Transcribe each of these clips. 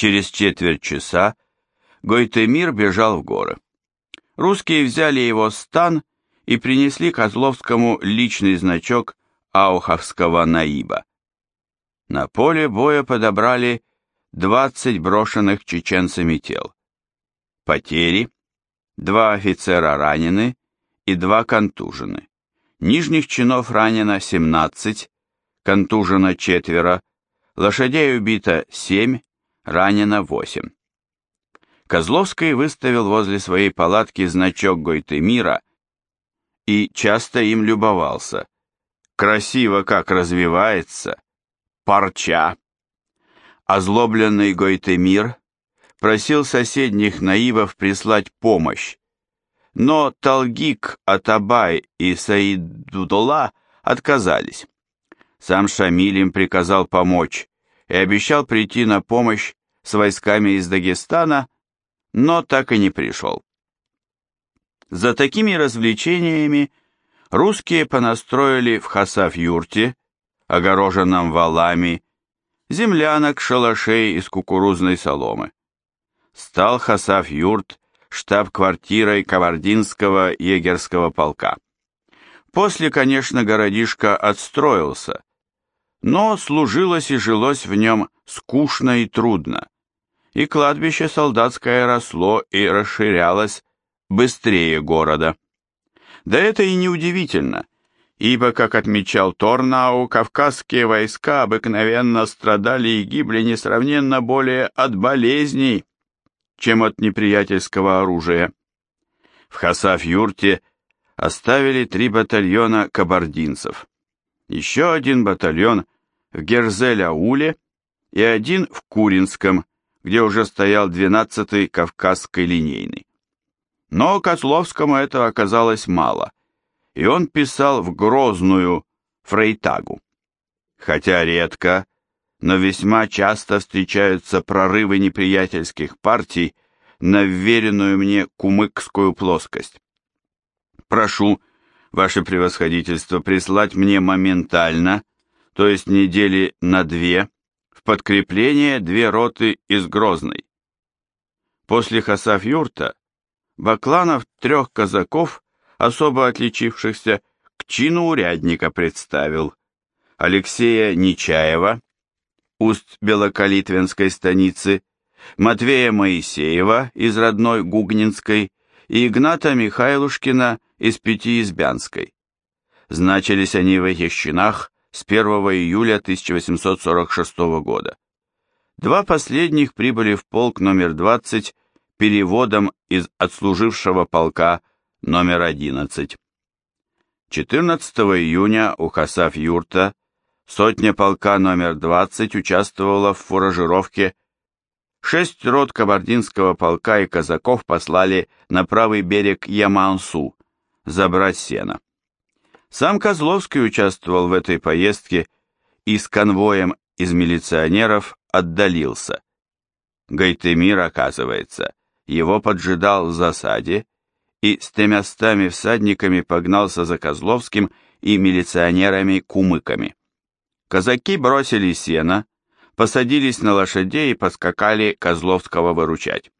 Через четверть часа Гойтемир бежал в горы. Русские взяли его стан и принесли Козловскому личный значок Ауховского наиба. На поле боя подобрали 20 брошенных чеченцами тел. Потери. Два офицера ранены и два контужены. Нижних чинов ранено 17, контужено четверо, лошадей убито 7, ранено 8. Козловский выставил возле своей палатки значок Гойтемира и часто им любовался. Красиво как развивается, парча. Озлобленный Гойтемир просил соседних наивов прислать помощь, но Талгик, Атабай и Саидудола отказались. Сам Шамиль им приказал помочь и обещал прийти на помощь с войсками из Дагестана, но так и не пришел. За такими развлечениями русские понастроили в Хасав-юрте, огороженном валами, землянок, шалашей из кукурузной соломы. Стал Хасав-юрт штаб-квартирой Кавардинского егерского полка. После, конечно, городишко отстроился, но служилось и жилось в нем скучно и трудно, и кладбище солдатское росло и расширялось быстрее города. Да это и не удивительно, ибо, как отмечал Торнау, кавказские войска обыкновенно страдали и гибли несравненно более от болезней, чем от неприятельского оружия. В Хасав-юрте оставили три батальона кабардинцев, еще один батальон в Герзель-Ауле и один в Куринском, где уже стоял 12-й Кавказской линейный. Но Козловскому этого оказалось мало, и он писал в Грозную Фрейтагу. Хотя редко, но весьма часто встречаются прорывы неприятельских партий на вверенную мне кумыкскую плоскость. Прошу, ваше превосходительство, прислать мне моментально, то есть недели на две, в подкрепление две роты из Грозной. После Хасав-Юрта Бакланов трех казаков, особо отличившихся, к чину урядника представил. Алексея Нечаева, уст Белокалитвенской станицы, Матвея Моисеева из родной Гугнинской и Игната Михайлушкина из Пятиизбянской. Значились они в этих чинах с 1 июля 1846 года. Два последних прибыли в полк номер 20 переводом из отслужившего полка номер 11. 14 июня у Хасав-Юрта Сотня полка номер 20 участвовала в фуражировке. Шесть рот кабардинского полка и казаков послали на правый берег Ямансу забрать сено. Сам Козловский участвовал в этой поездке и с конвоем из милиционеров отдалился. Гайтемир, оказывается, его поджидал в засаде и с тремястами всадниками погнался за Козловским и милиционерами-кумыками. Казаки бросили сено, посадились на лошадей и поскакали Козловского выручать.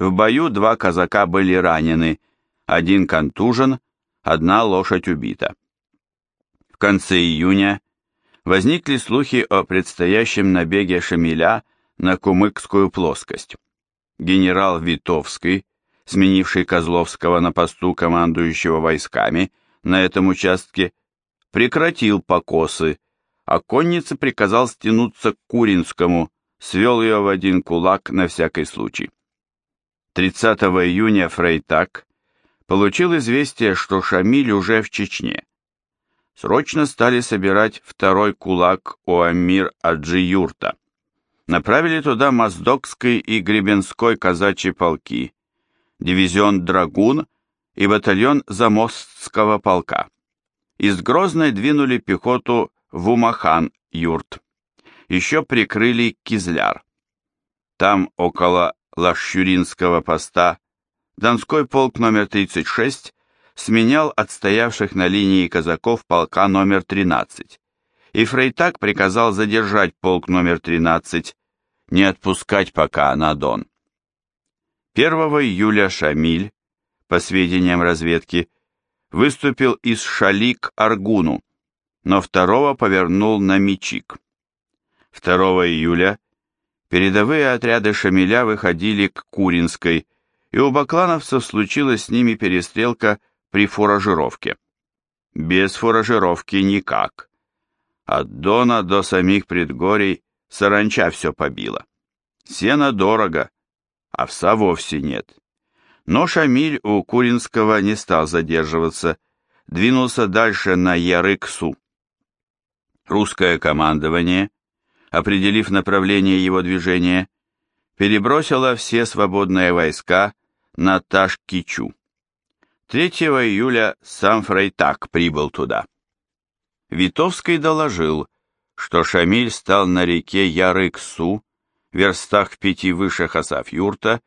В бою два казака были ранены, один контужен, одна лошадь убита. В конце июня возникли слухи о предстоящем набеге Шамиля на Кумыкскую плоскость. Генерал Витовский, сменивший Козловского на посту командующего войсками на этом участке, прекратил покосы, а коннице приказал стянуться к Куринскому, свел ее в один кулак на всякий случай. 30 июня Фрейтак получил известие, что Шамиль уже в Чечне. Срочно стали собирать второй кулак у Амир Аджи-Юрта. Направили туда Моздокской и Гребенской казачьи полки, дивизион Драгун и батальон Замостского полка. Из Грозной двинули пехоту в Умахан, юрт. Еще прикрыли Кизляр. Там, около Лашчуринского поста, Донской полк номер 36 сменял отстоявших на линии казаков полка номер 13, и Фрейтак приказал задержать полк номер 13, не отпускать пока на Дон. 1 июля Шамиль, по сведениям разведки, выступил из Шали к Аргуну, но 2 повернул на Мичик. 2 июля передовые отряды Шамиля выходили к Куринской, и у баклановцев случилась с ними перестрелка при фуражировке. Без фуражировки никак. От Дона до самих предгорий саранча все побила. Сено дорого, овса вовсе нет. Но Шамиль у Куринского не стал задерживаться, двинулся дальше на Ярыксу. Русское командование, определив направление его движения, перебросило все свободные войска на Ташкичу. 3 июля сам Фрейтак прибыл туда. Витовский доложил, что Шамиль стал на реке Ярыксу, верстах в пяти выше Хасаф-Юрта,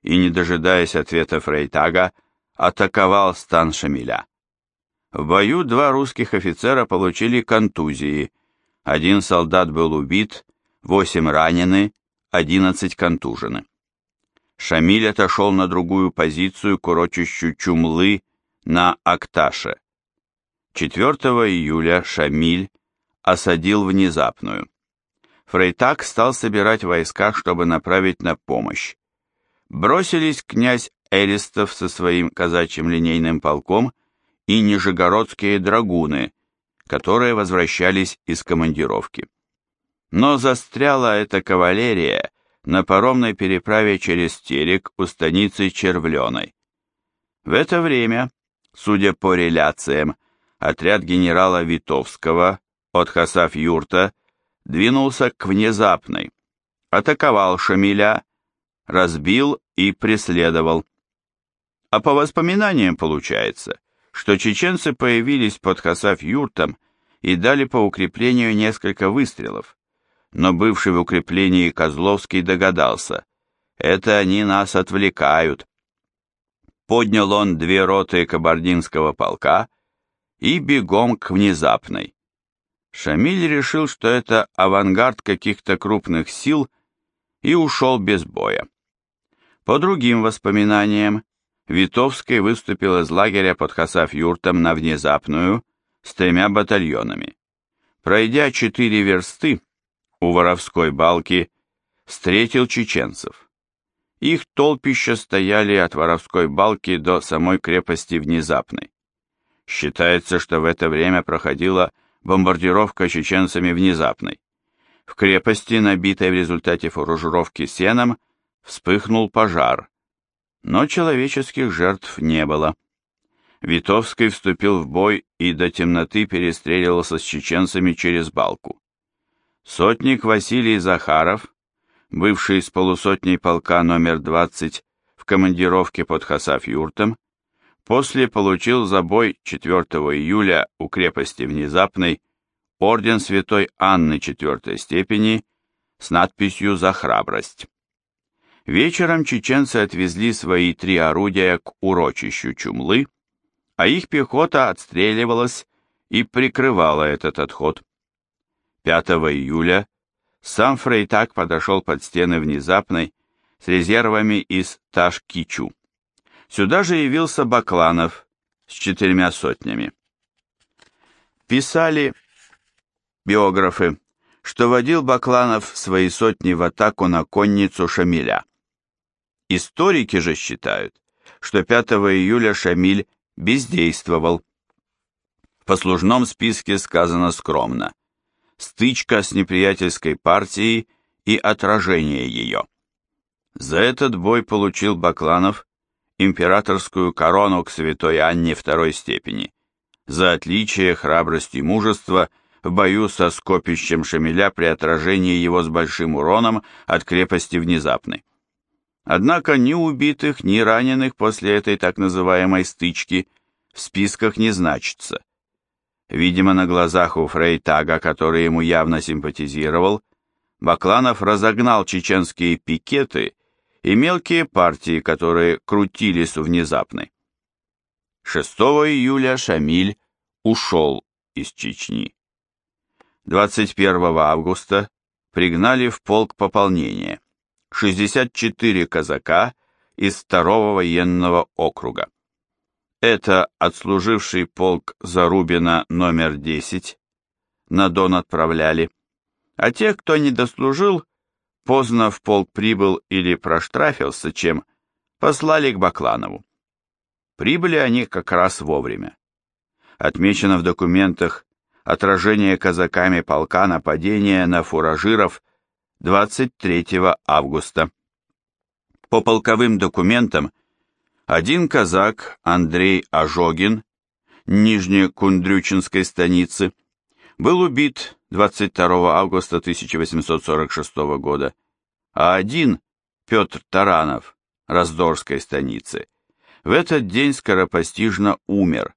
и, не дожидаясь ответа Фрейтага, атаковал стан Шамиля. В бою два русских офицера получили контузии, один солдат был убит, восемь ранены, одиннадцать контужены. Шамиль отошел на другую позицию к Чумлы на Акташе. 4 июля Шамиль осадил внезапную. Фрейтак стал собирать войска, чтобы направить на помощь. Бросились князь Эристов со своим казачьим линейным полком и нижегородские драгуны, которые возвращались из командировки. Но застряла эта кавалерия на паромной переправе через Терек у станицы Червленой. В это время, судя по реляциям, отряд генерала Витовского от Хасав-Юрта двинулся к Внезапной, атаковал Шамиля, разбил и преследовал. А по воспоминаниям получается, что чеченцы появились под Хасав-Юртом и дали по укреплению несколько выстрелов, но бывший в укреплении Козловский догадался, это они нас отвлекают. Поднял он две роты кабардинского полка и бегом к внезапной. Шамиль решил, что это авангард каких-то крупных сил и ушел без боя. По другим воспоминаниям, Витовский выступил из лагеря под Хасав-Юртом на внезапную с тремя батальонами. Пройдя четыре версты, у Воровской балки встретил чеченцев. Их толпища стояли от Воровской балки до самой крепости Внезапной. Считается, что в это время проходила бомбардировка чеченцами Внезапной. В крепости, набитой в результате фуражировки сеном, вспыхнул пожар, но человеческих жертв не было. Витовский вступил в бой и до темноты перестреливался с чеченцами через балку. Сотник Василий Захаров, бывший с полусотней полка номер 20 в командировке под Хасав-Юртом, после получил за бой 4 июля у крепости Внезапной орден Святой Анны четвертой степени с надписью «За храбрость». Вечером чеченцы отвезли свои три орудия к урочищу Чумлы, а их пехота отстреливалась и прикрывала этот отход. 5 июля сам Фрейтак подошел под стены внезапной с резервами из Ташкичу. Сюда же явился Бакланов с четырьмя сотнями. Писали биографы, что водил Бакланов свои сотни в атаку на конницу Шамиля. Историки же считают, что 5 июля Шамиль бездействовал. В послужном списке сказано скромно стычка с неприятельской партией и отражение ее. За этот бой получил Бакланов императорскую корону к святой Анне второй степени, за отличие, храбрость и мужество в бою со скопищем Шамиля при отражении его с большим уроном от крепости внезапной. Однако ни убитых, ни раненых после этой так называемой стычки в списках не значится. Видимо, на глазах у Фрейтага, который ему явно симпатизировал, Бакланов разогнал чеченские пикеты и мелкие партии, которые крутились у внезапной. 6 июля Шамиль ушел из Чечни. 21 августа пригнали в полк пополнение. 64 казака из второго военного округа. Это отслуживший полк Зарубина номер 10, на Дон отправляли, а тех, кто не дослужил, поздно в полк прибыл или проштрафился, чем послали к Бакланову. Прибыли они как раз вовремя. Отмечено в документах отражение казаками полка нападения на фуражиров 23 августа. По полковым документам один казак Андрей Ожогин Нижнекундрючинской станицы был убит 22 августа 1846 года, а один Петр Таранов Раздорской станицы в этот день скоропостижно умер.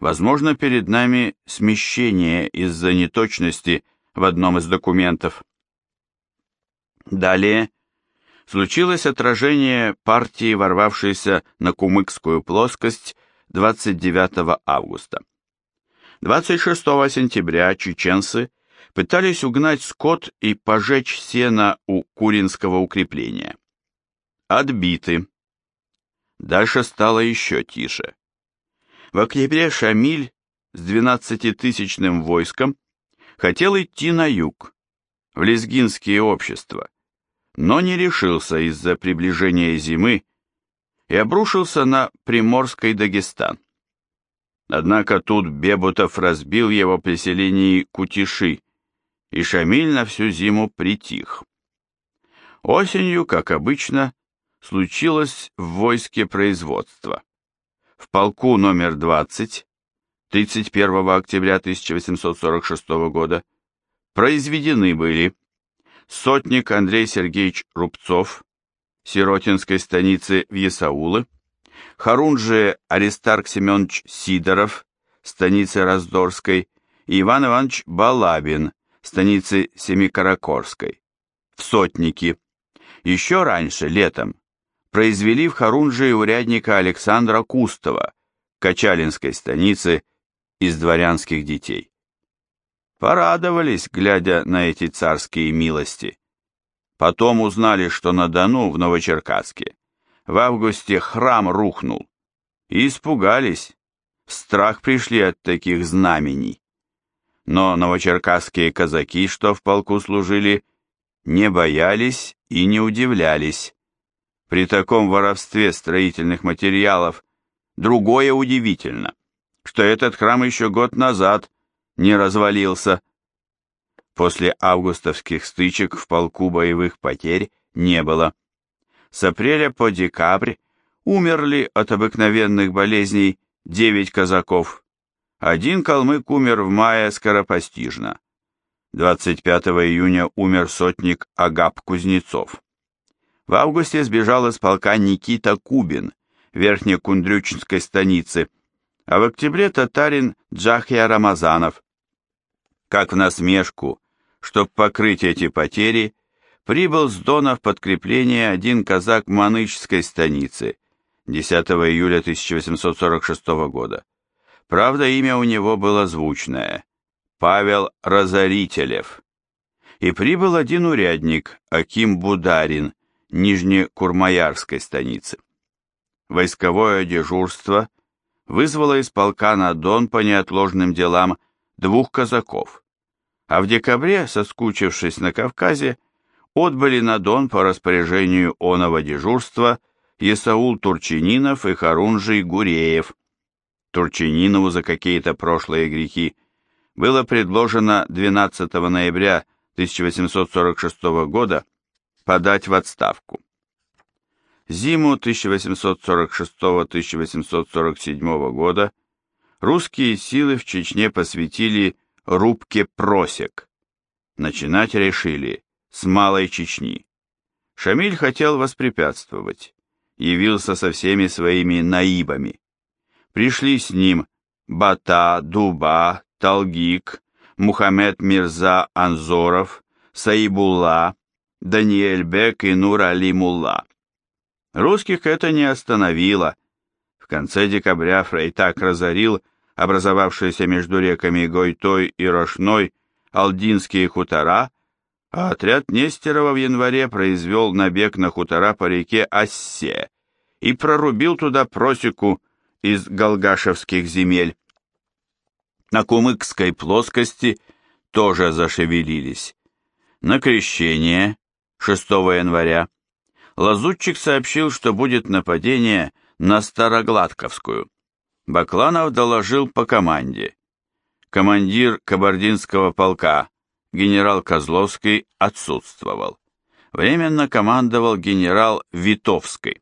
Возможно, перед нами смещение из-за неточности в одном из документов. Далее случилось отражение партии, ворвавшейся на Кумыкскую плоскость 29 августа. 26 сентября чеченцы пытались угнать скот и пожечь сено у Куринского укрепления. Отбиты. Дальше стало еще тише. В октябре Шамиль с 12-тысячным войском хотел идти на юг, в лезгинские общества, но не решился из-за приближения зимы и обрушился на Приморский Дагестан. Однако тут Бебутов разбил его при селении Кутиши, и Шамиль на всю зиму притих. Осенью, как обычно, случилось в войске производства. В полку номер 20, 31 октября 1846 года, произведены были сотник Андрей Сергеевич Рубцов, Сиротинской станицы в Ясаулы, Харунжи Аристарх Семенович Сидоров, станицы Раздорской, и Иван Иванович Балабин, станицы Семикаракорской, в Сотники. Еще раньше, летом, произвели в Харунжи урядника Александра Кустова, Качалинской станицы, из дворянских детей. Порадовались, глядя на эти царские милости. Потом узнали, что на Дону, в Новочеркасске, в августе храм рухнул. И испугались, в страх пришли от таких знамений. Но новочеркасские казаки, что в полку служили, не боялись и не удивлялись. При таком воровстве строительных материалов другое удивительно, что этот храм еще год назад не развалился. После августовских стычек в полку боевых потерь не было. С апреля по декабрь умерли от обыкновенных болезней девять казаков. Один калмык умер в мае скоропостижно. 25 июня умер сотник Агап Кузнецов. В августе сбежал из полка Никита Кубин, Верхнекундрючинской станицы, а в октябре татарин Джахья Рамазанов. Как в насмешку, чтобы покрыть эти потери, прибыл с Дона в подкрепление один казак Манычской станицы 10 июля 1846 года. Правда, имя у него было звучное – Павел Разорителев. И прибыл один урядник, Аким Бударин, Нижнекурмаярской станицы. Войсковое дежурство вызвало из полка на Дон по неотложным делам двух казаков, а в декабре, соскучившись на Кавказе, отбыли на Дон по распоряжению оного дежурства Есаул Турчининов и Харунжий Гуреев. Турчининову за какие-то прошлые грехи было предложено 12 ноября 1846 года подать в отставку. Зиму 1846-1847 года русские силы в Чечне посвятили рубке просек. Начинать решили с Малой Чечни. Шамиль хотел воспрепятствовать, явился со всеми своими наибами. Пришли с ним Бата, Дуба, Талгик, Мухаммед Мирза Анзоров, Саибулла, Даниэль Бек и Нур Али Мулла. Русских это не остановило. В конце декабря Фрейтак разорил образовавшиеся между реками Гойтой и Рошной Алдинские хутора, а отряд Нестерова в январе произвел набег на хутора по реке Оссе и прорубил туда просеку из Голгашевских земель. На Кумыкской плоскости тоже зашевелились. На крещение 6 января лазутчик сообщил, что будет нападение на Старогладковскую. Бакланов доложил по команде. Командир кабардинского полка генерал Козловский отсутствовал. Временно командовал генерал Витовский.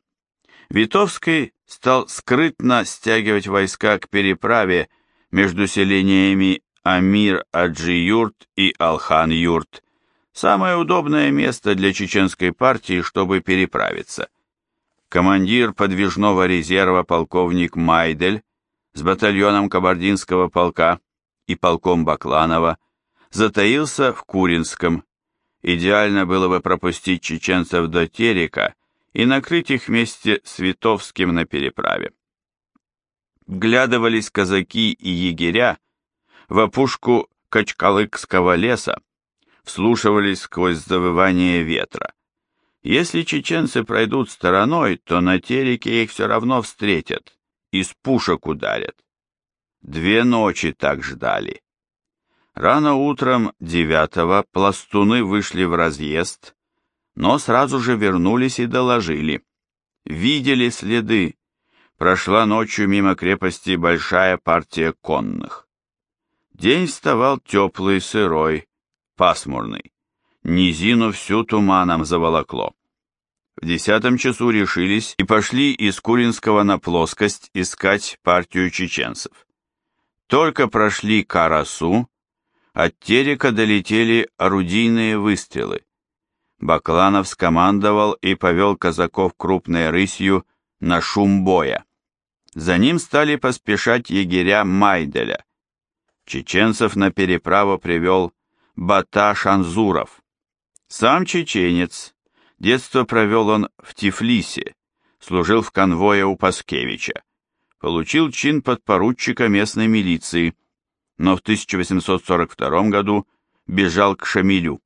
Витовский стал скрытно стягивать войска к переправе между селениями Амир-Аджи-Юрт и Алхан-Юрт, самое удобное место для чеченской партии, чтобы переправиться. Командир подвижного резерва полковник Майдель с батальоном кабардинского полка и полком Бакланова затаился в Куринском. Идеально было бы пропустить чеченцев до Терека и накрыть их вместе с Витовским на переправе. Вглядывались казаки и егеря в опушку Качкалыкского леса, вслушивались сквозь завывание ветра. Если чеченцы пройдут стороной, то на Тереке их все равно встретят, из пушек ударят. Две ночи так ждали. Рано утром девятого пластуны вышли в разъезд, но сразу же вернулись и доложили. Видели следы. Прошла ночью мимо крепости большая партия конных. День вставал теплый, сырой, пасмурный. Низину всю туманом заволокло. В десятом часу решились и пошли из Куринского на плоскость искать партию чеченцев. Только прошли Карасу, от Терека долетели орудийные выстрелы. Бакланов скомандовал и повел казаков крупной рысью на шум боя. За ним стали поспешать егеря Майделя. Чеченцев на переправу привел Бата Шанзуров. Сам чеченец. Детство провел он в Тифлисе, служил в конвое у Паскевича. Получил чин подпоручика местной милиции, но в 1842 году бежал к Шамилю.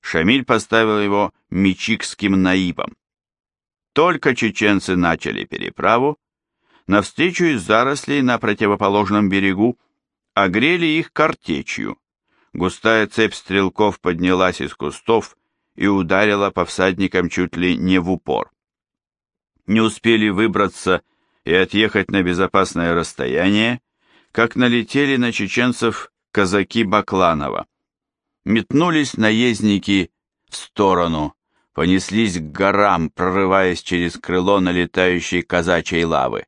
Шамиль поставил его мичикским наибом. Только чеченцы начали переправу, навстречу из зарослей на противоположном берегу огрели их картечью. Густая цепь стрелков поднялась из кустов и ударила по всадникам чуть ли не в упор. Не успели выбраться и отъехать на безопасное расстояние, как налетели на чеченцев казаки Бакланова. Метнулись наездники в сторону, понеслись к горам, прорываясь через крыло налетающей казачьей лавы.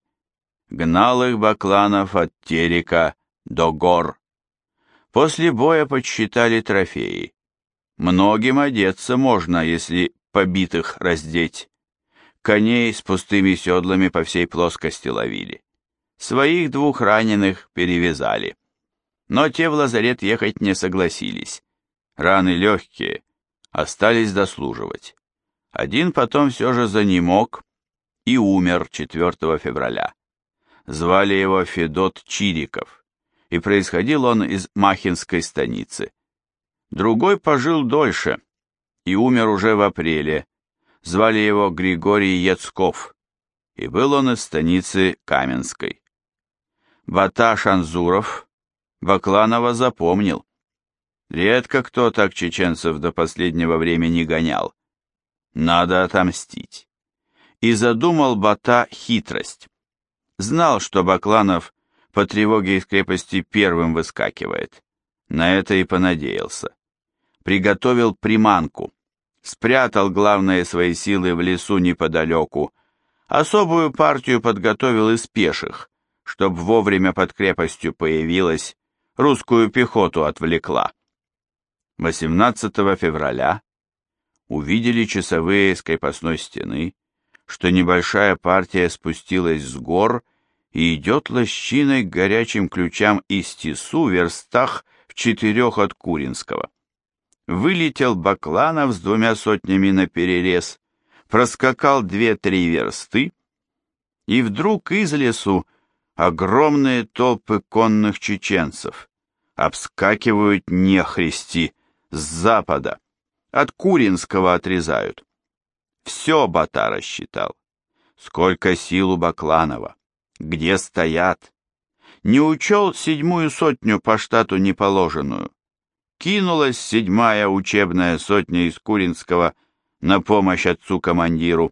Гнал их Бакланов от Терека до гор. После боя подсчитали трофеи. Многим одеться можно, если побитых раздеть. Коней с пустыми седлами по всей плоскости ловили. Своих двух раненых перевязали. Но те в лазарет ехать не согласились. Раны легкие, остались дослуживать. Один потом все же занемог и умер 4 февраля. Звали его Федот Чириков, и происходил он из Махинской станицы. Другой пожил дольше и умер уже в апреле. Звали его Григорий Яцков, и был он из станицы Каменской. Бата Шанзуров Бакланова запомнил. Редко кто так чеченцев до последнего времени гонял. Надо отомстить. И задумал Бата хитрость. Знал, что Бакланов по тревоге из крепости первым выскакивает. На это и понадеялся. Приготовил приманку. Спрятал главные свои силы в лесу неподалеку. Особую партию подготовил из пеших, чтоб вовремя под крепостью появилась, русскую пехоту отвлекла. 18 февраля увидели часовые с крепостной стены, что небольшая партия спустилась с гор и идет лощиной к горячим ключам из Тису в верстах четырех от Куринского. Вылетел Бакланов с двумя сотнями наперерез, проскакал две-три версты, и вдруг из лесу огромные толпы конных чеченцев обскакивают нехристи с запада, от Куринского отрезают. Все Бата рассчитал. Сколько сил у Бакланова, где стоят. Не учел седьмую сотню по штату неположенную. Кинулась седьмая учебная сотня из Куринского на помощь отцу-командиру.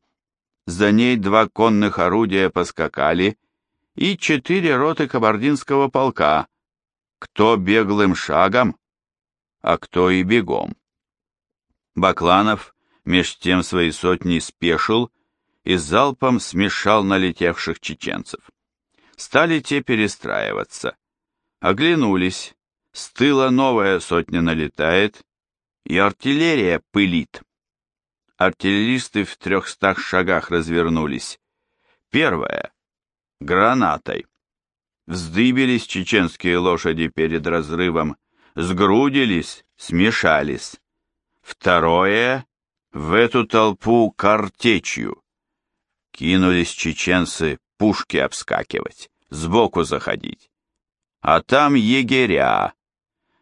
За ней два конных орудия поскакали и четыре роты кабардинского полка, кто беглым шагом, а кто и бегом. Бакланов меж тем свои сотни спешил и залпом смешал налетевших чеченцев. Стали те перестраиваться. Оглянулись, с тыла новая сотня налетает, и артиллерия пылит. Артиллеристы в трехстах шагах развернулись. Первая — гранатой. Вздыбились чеченские лошади перед разрывом, сгрудились, смешались. Второе — в эту толпу картечью. Кинулись чеченцы пушки обскакивать, сбоку заходить. А там егеря.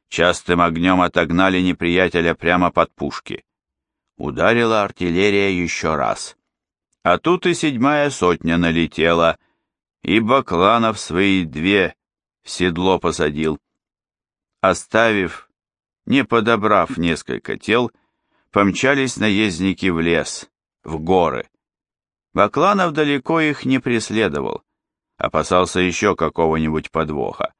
Частым огнем отогнали неприятеля прямо под пушки. Ударила артиллерия еще раз. А тут и седьмая сотня налетела, и Бакланов свои две в седло посадил. Оставив, не подобрав несколько тел, помчались наездники в лес, в горы. Бакланов далеко их не преследовал, опасался еще какого-нибудь подвоха.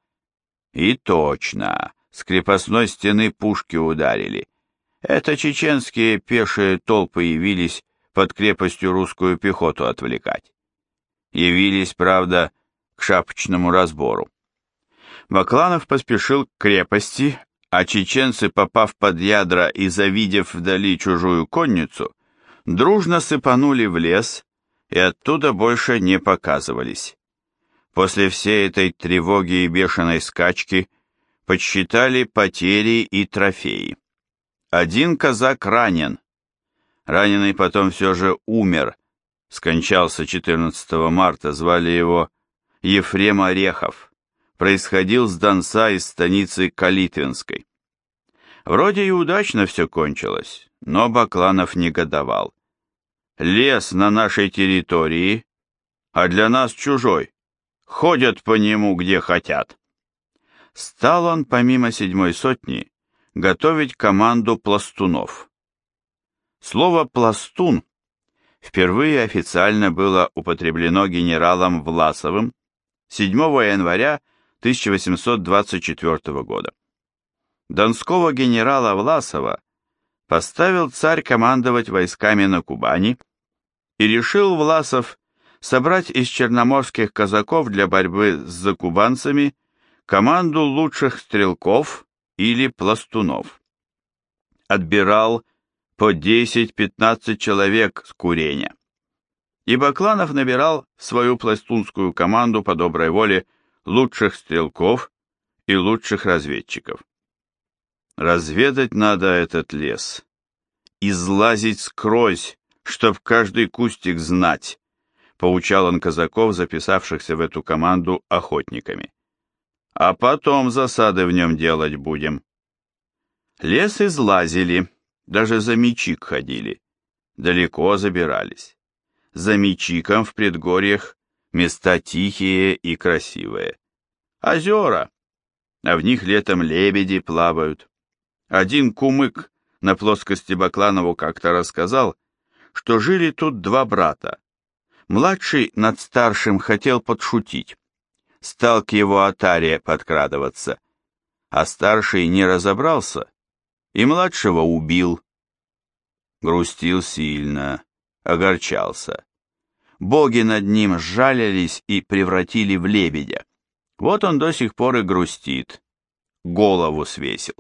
И точно, с крепостной стены пушки ударили. Это чеченские пешие толпы явились под крепостью русскую пехоту отвлекать. Явились, правда, к шапочному разбору. Бакланов поспешил к крепости, а чеченцы, попав под ядра и завидев вдали чужую конницу, дружно сыпанули в лес и оттуда больше не показывались. После всей этой тревоги и бешеной скачки подсчитали потери и трофеи. Один казак ранен. Раненый потом все же умер, скончался 14 марта, звали его Ефрем Орехов происходил с Донца из станицы Калитвинской. Вроде и удачно все кончилось, но Бакланов негодовал. Лес на нашей территории, а для нас чужой. Ходят по нему, где хотят. Стал он, помимо седьмой сотни, готовить команду пластунов. Слово «пластун» впервые официально было употреблено генералом Власовым 7 января 1824 года. Донского генерала Власова поставил царь командовать войсками на Кубани и решил Власов собрать из черноморских казаков для борьбы с закубанцами команду лучших стрелков или пластунов. Отбирал по 10-15 человек с курения. И Бакланов набирал свою пластунскую команду по доброй воле лучших стрелков и лучших разведчиков. Разведать надо этот лес, излазить скрозь, чтоб каждый кустик знать, поучал он казаков, записавшихся в эту команду охотниками. А потом засады в нем делать будем. Лес излазили, даже за мечик ходили, далеко забирались. За мечиком в предгорьях места тихие и красивые. Озера, а в них летом лебеди плавают. Один кумык на плоскости Бакланову как-то рассказал, что жили тут два брата. Младший над старшим хотел подшутить. Стал к его отаре подкрадываться, а старший не разобрался и младшего убил. Грустил сильно, огорчался боги над ним сжалились и превратили в лебедя. Вот он до сих пор и грустит, голову свесил.